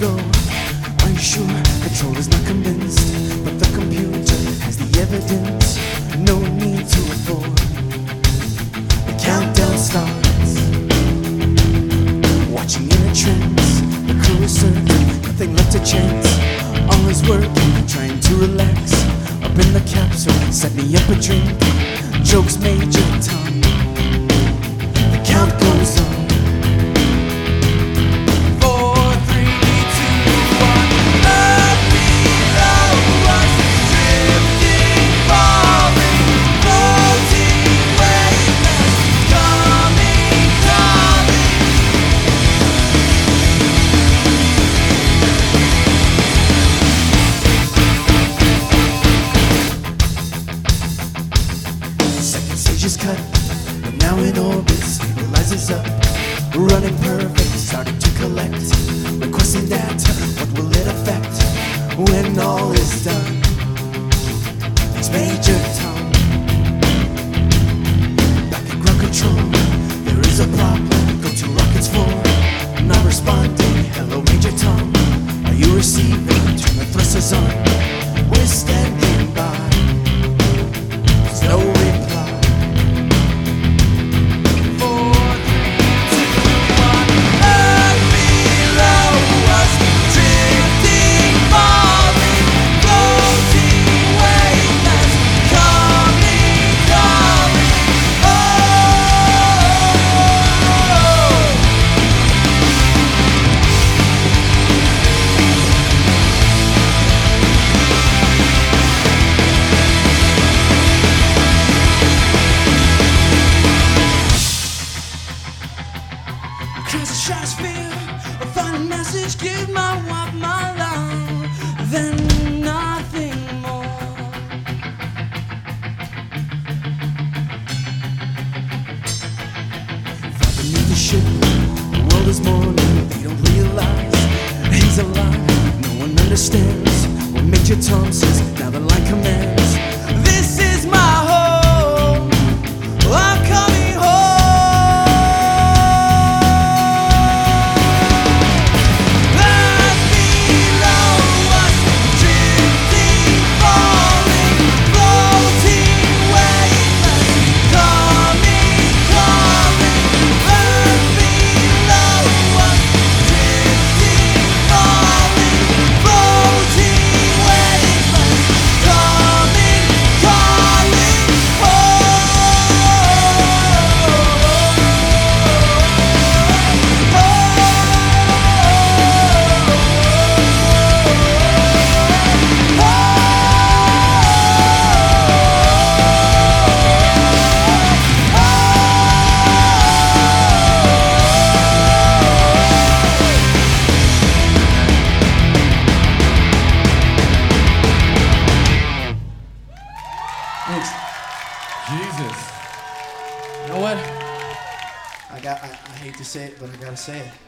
go. Are you sure? Control is not convinced, chance. All is working, trying to relax. Up in the capsule, set me up a drink. Jokes Major Tom. Is cut, but now in orbit, stabilizes up. Running perfect, starting to collect. Requesting data, what will it affect when all is give my wife my love, then nothing more. Beneath the ship, the world is mourning, Thanks. Jesus. You know what? I got. I, I hate to say it, but I gotta say it.